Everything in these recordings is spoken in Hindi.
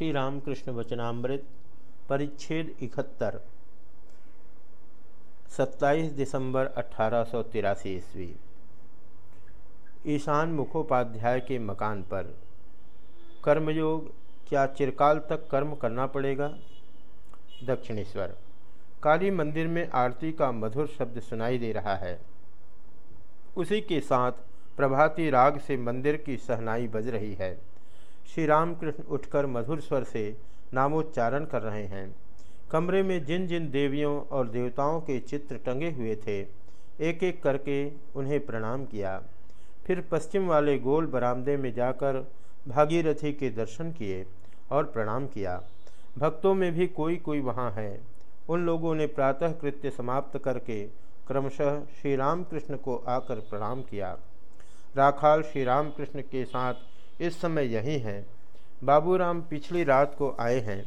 श्री रामकृष्ण वचनामृत, परिच्छेद इकहत्तर 27 दिसंबर अठारह सौ तिरासी ईस्वी। ईशान मुखोपाध्याय के मकान पर, कर्मयोग, क्या चिरकाल तक कर्म करना पड़ेगा? दक्षिणेश्वर, काली मंदिर में आरती का मधुर शब्द सुनाई दे रहा है। उसी के साथ प्रभाती राग से मंदिर की सहनाई बज रही है। श्री रामकृष्ण उठकर मधुर स्वर से नामोच्चारण कर रहे हैं। कमरे में जिन जिन देवियों और देवताओं के चित्र टंगे हुए थे एक एक करके उन्हें प्रणाम किया। फिर पश्चिम वाले गोल बरामदे में जाकर भागीरथी के दर्शन किए और प्रणाम किया। भक्तों में भी कोई कोई वहाँ है। उन लोगों ने प्रातः कृत्य समाप्त करके क्रमशः श्री राम कृष्ण को आकर प्रणाम किया। राखाल श्री रामकृष्ण के साथ इस समय यही हैं। बाबूराम पिछली रात को आए हैं।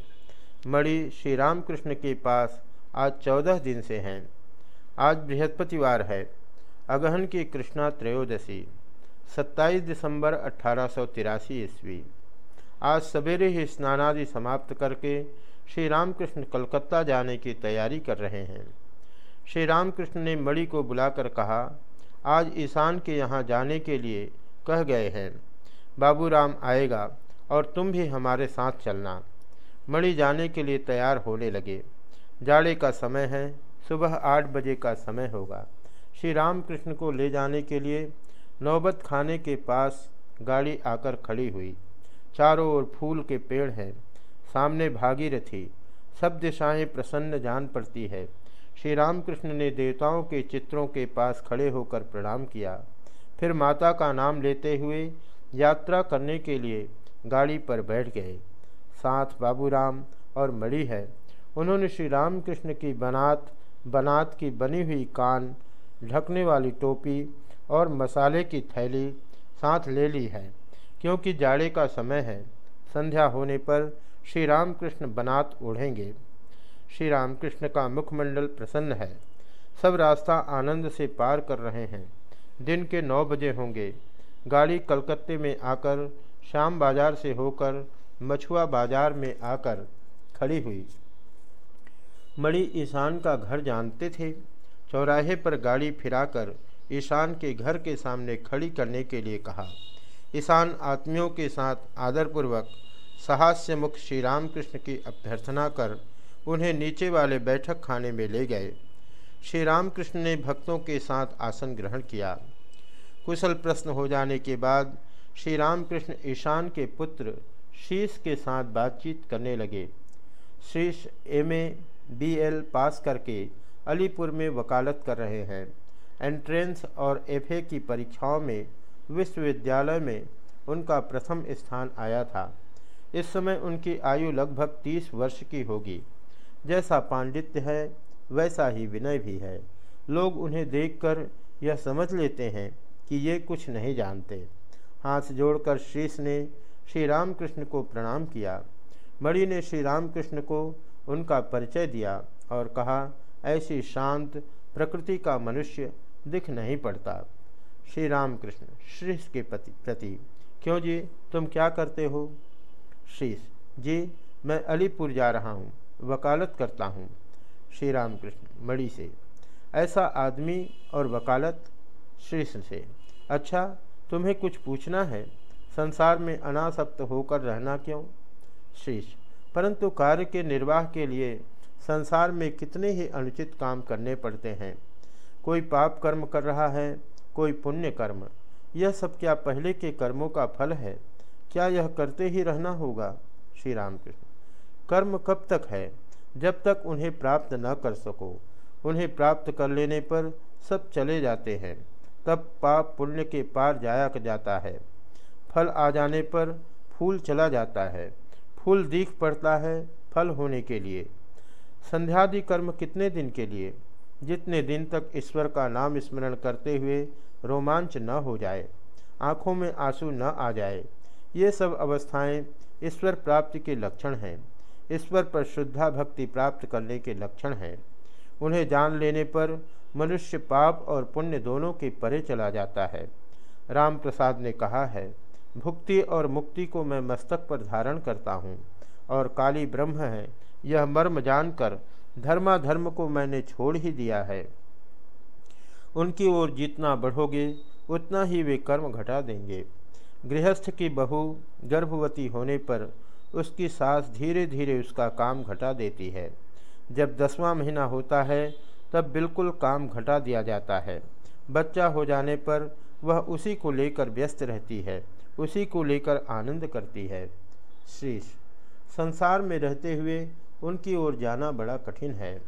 मणि श्री रामकृष्ण के पास आज चौदह दिन से हैं। आज बृहस्पतिवार है। अगहन की कृष्णा त्रयोदशी 27 दिसंबर अठारह ईस्वी। आज सवेरे ही स्नानादि समाप्त करके श्री रामकृष्ण कलकत्ता जाने की तैयारी कर रहे हैं। श्री रामकृष्ण ने मणि को बुलाकर कहा, आज ईशान के यहाँ जाने के लिए कह गए हैं। बाबूराम आएगा और तुम भी हमारे साथ चलना। मणि जाने के लिए तैयार होने लगे। जाड़े का समय है, सुबह आठ बजे का समय होगा। श्री रामकृष्ण को ले जाने के लिए नौबत खाने के पास गाड़ी आकर खड़ी हुई। चारों ओर फूल के पेड़ हैं, सामने भागीरथी। सब दिशाएँ प्रसन्न जान पड़ती है। श्री रामकृष्ण ने देवताओं के चित्रों के पास खड़े होकर प्रणाम किया। फिर माता का नाम लेते हुए यात्रा करने के लिए गाड़ी पर बैठ गए। साथ बाबूराम और मणि है। उन्होंने श्री रामकृष्ण की बनात बनात की बनी हुई कान, ढकने वाली टोपी और मसाले की थैली साथ ले ली है, क्योंकि जाड़े का समय है। संध्या होने पर श्री रामकृष्ण बनात ओढ़ेंगे। श्री रामकृष्ण का मुखमंडल प्रसन्न है। सब रास्ता आनंद से पार कर रहे हैं। दिन के नौ बजे होंगे। गाड़ी कलकत्ते में आकर शाम बाज़ार से होकर मछुआ बाज़ार में आकर खड़ी हुई। मणि ईशान का घर जानते थे। चौराहे पर गाड़ी फिराकर ईशान के घर के सामने खड़ी करने के लिए कहा। ईशान आत्मियों के साथ आदरपूर्वक सहास्य मुख श्री रामकृष्ण की अभ्यर्थना कर उन्हें नीचे वाले बैठक खाने में ले गए। श्री रामकृष्ण ने भक्तों के साथ आसन ग्रहण किया। कुशल प्रश्न हो जाने के बाद श्री रामकृष्ण ईशान के पुत्र शीश के साथ बातचीत करने लगे। शीश M A B L pass करके अलीपुर में वकालत कर रहे हैं। एंट्रेंस और एफए की परीक्षाओं में विश्वविद्यालय में उनका प्रथम स्थान आया था। इस समय उनकी आयु लगभग तीस वर्ष की होगी। जैसा पांडित्य है, वैसा ही विनय भी है। लोग उन्हें देखकर यह समझ लेते हैं कि ये कुछ नहीं जानते। हाथ जोड़कर शीश ने श्री रामकृष्ण को प्रणाम किया। मणि ने श्री रामकृष्ण को उनका परिचय दिया और कहा, ऐसी शांत प्रकृति का मनुष्य दिख नहीं पड़ता। श्री रामकृष्ण शीश के प्रति प्रति, क्यों जी? तुम क्या करते हो? शीश जी, मैं अलीपुर जा रहा हूँ, वकालत करता हूँ। श्री रामकृष्ण, मणि से, ऐसा आदमी और वकालत श्री से अच्छा तुम्हें कुछ पूछना है? संसार में अनासक्त होकर रहना क्यों? शीश परंतु कार्य के निर्वाह के लिए संसार में कितने ही अनुचित काम करने पड़ते हैं। कोई पाप कर्म कर रहा है, कोई पुण्य कर्म। यह सब क्या पहले के कर्मों का फल है? क्या यह करते ही रहना होगा? श्री रामकृष्ण, कर्म कब तक है? जब तक उन्हें प्राप्त न कर सको। उन्हें प्राप्त कर लेने पर सब चले जाते हैं। तब पाप पुण्य के पार जाया जाता है। फल आ जाने पर फूल चला जाता है। फूल दीख पड़ता है फल होने के लिए। संध्यादि कर्म कितने दिन के लिए? जितने दिन तक ईश्वर का नाम स्मरण करते हुए रोमांच न हो जाए, आँखों में आँसू न आ जाए, ये सब अवस्थाएँ ईश्वर प्राप्ति के लक्षण हैं। ईश्वर पर शुद्धा भक्ति प्राप्त करने के लक्षण हैं। उन्हें जान लेने पर मनुष्य पाप और पुण्य दोनों के परे चला जाता है। राम प्रसाद ने कहा है, भुक्ति और मुक्ति को मैं मस्तक पर धारण करता हूँ, और काली ब्रह्म है, यह मर्म जानकर धर्माधर्म को मैंने छोड़ ही दिया है। उनकी ओर जितना बढ़ोगे, उतना ही वे कर्म घटा देंगे। गृहस्थ की बहू गर्भवती होने पर उसकी सास धीरे धीरे उसका काम घटा देती है। जब दसवां महीना होता है तब बिल्कुल काम घटा दिया जाता है। बच्चा हो जाने पर वह उसी को लेकर व्यस्त रहती है, उसी को लेकर आनंद करती है। शीश संसार में रहते हुए उनकी ओर जाना बड़ा कठिन है।